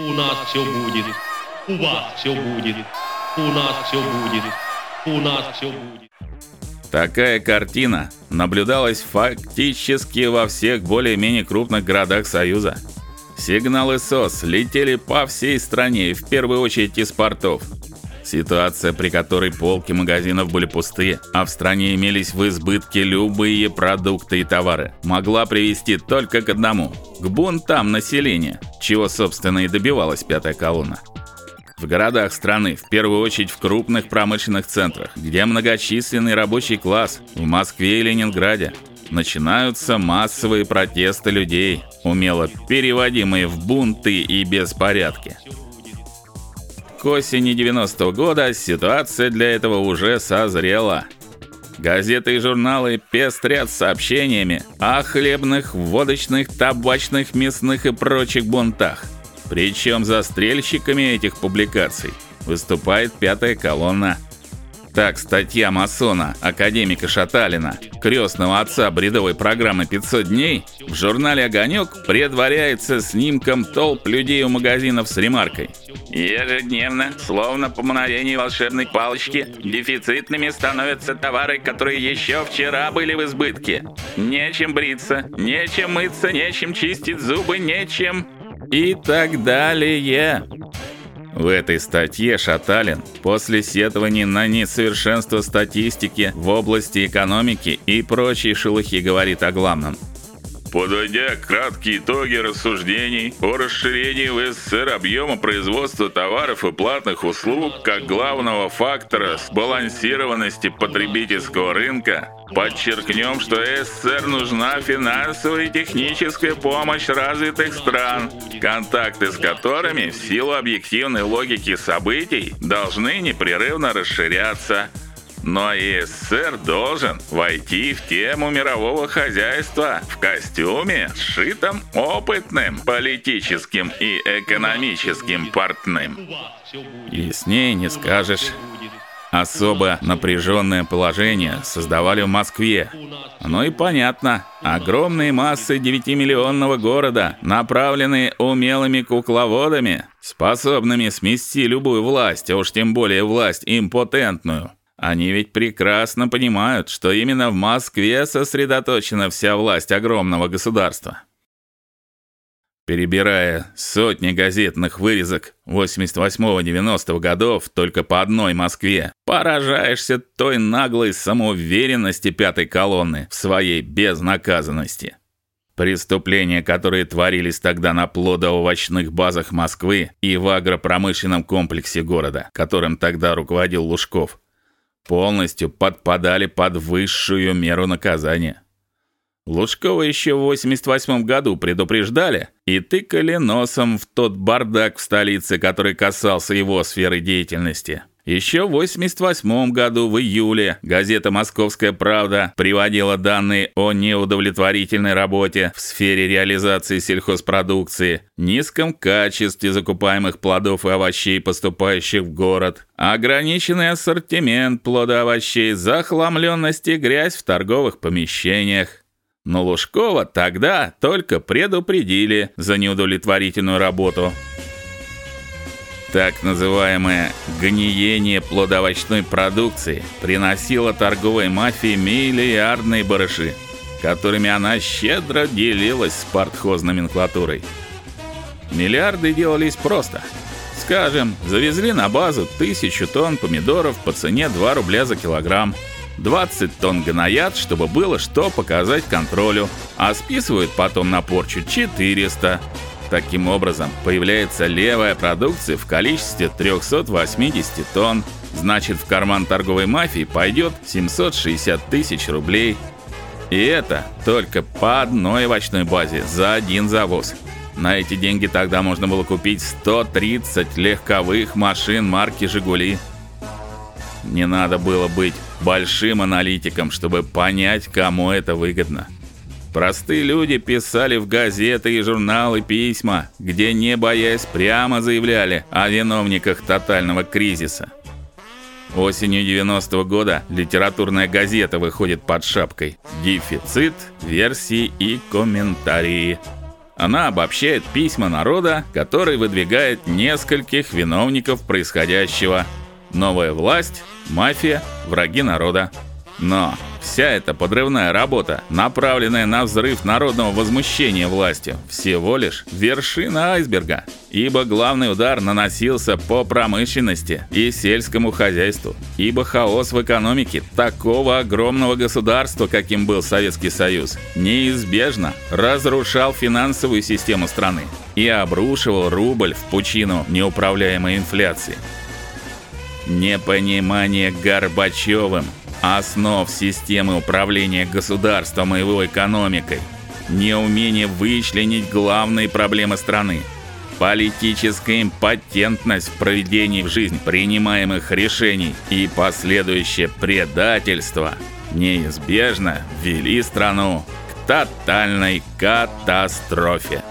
У нас все будет. У вас все будет. У нас все будет. У нас все будет. Такая картина наблюдалась фактически во всех более-менее крупных городах Союза. Сигналы СОС летели по всей стране, в первую очередь из портов. Ситуация, при которой полки магазинов были пустые, а в стране имелись в избытке любые продукты и товары, могла привести только к одному к бунтам населения, чего собственно и добивалась пятая колонна. В городах страны, в первую очередь в крупных промышленных центрах, где многочисленный рабочий класс, в Москве и Ленинграде, начинаются массовые протесты людей, умело переводимые в бунты и беспорядки. К осени 90-го года ситуация для этого уже созрела. Газеты и журналы пестрят сообщениями о хлебных, водочных, табачных, мясных и прочих бунтах. Причем застрельщиками этих публикаций выступает пятая колонна. Так, статья масона, академика Шаталина, крестного отца бредовой программы 500 дней, в журнале Огонек предваряется снимком толп людей у магазинов с ремаркой: Ежедневно, словно по мановению волшебной палочки, дефицитными становятся товары, которые еще вчера были в избытке. Нечем бриться, нечем мыться, нечем чистить зубы, нечем и так далее. В этой статье Шаталин после сетований на несовершенство статистики в области экономики и прочей шелухи говорит о главном. Подводя краткие итоги рассуждений о расширении в СССР объема производства товаров и платных услуг как главного фактора сбалансированности потребительского рынка, подчеркнем, что СССР нужна финансовая и техническая помощь развитых стран, контакты с которыми в силу объективной логики событий должны непрерывно расширяться – но СССР должен войти в тему мирового хозяйства в костюме, сшитом опытным политическим и экономическим портным. Яснее не скажешь. Особо напряженное положение создавали в Москве. Ну и понятно. Огромные массы девятимиллионного города, направленные умелыми кукловодами, способными смести любую власть, а уж тем более власть импотентную. Они ведь прекрасно понимают, что именно в Москве сосредоточена вся власть огромного государства. Перебирая сотни газетных вырезок 88-90 годов только по одной Москве, поражаешься той наглой самоуверенности пятой колонны в своей безнаказанности. Преступления, которые творились тогда на плодоовощных базах Москвы и в агропромышленном комплексе города, которым тогда руководил Лужков, полностью подпадали под высшую меру наказания. Лужкова еще в 88 году предупреждали и тыкали носом в тот бардак в столице, который касался его сферы деятельности. Еще в 88 году в июле газета Московская правда приводила данные о неудовлетворительной работе в сфере реализации сельхозпродукции, низком качестве закупаемых плодов и овощей, поступающих в город, ограниченный ассортимент плодоовощей, захламленность и грязь в торговых помещениях. Но Лужкова тогда только предупредили за неудовлетворительную работу. Так называемое гниение плодовочной продукции приносило торговой мафии миллиардные барыши, которыми она щедро делилась с партхозной номенклатурой. Миллиарды делались просто. Скажем, завезли на базу тысячу тонн помидоров по цене 2 рубля за килограмм, 20 тонн гноят, чтобы было что показать контролю, а списывают потом на порчу 400 Таким образом, появляется левая продукция в количестве 380 тонн. Значит, в карман торговой мафии пойдет 760 тысяч рублей. И это только по одной овощной базе за один завоз. На эти деньги тогда можно было купить 130 легковых машин марки Жигули. Не надо было быть большим аналитиком, чтобы понять, кому это выгодно. Простые люди писали в газеты и журналы письма, где не боясь прямо заявляли о виновниках тотального кризиса. Осенью 90 -го года литературная газета выходит под шапкой «Дефицит, версии и комментарии». Она обобщает письма народа, который выдвигает нескольких виновников происходящего. Новая власть, мафия, враги народа. Но вся эта подрывная работа, направленная на взрыв народного возмущения властью, всего лишь вершина айсберга, ибо главный удар наносился по промышленности и сельскому хозяйству, ибо хаос в экономике такого огромного государства, каким был Советский Союз, неизбежно разрушал финансовую систему страны и обрушивал рубль в пучину неуправляемой инфляции. Непонимание Горбачевым основ системы управления государством и его экономикой, неумение вычленить главные проблемы страны, политическая импотентность в проведении в жизнь принимаемых решений и последующее предательство неизбежно вели страну к тотальной катастрофе.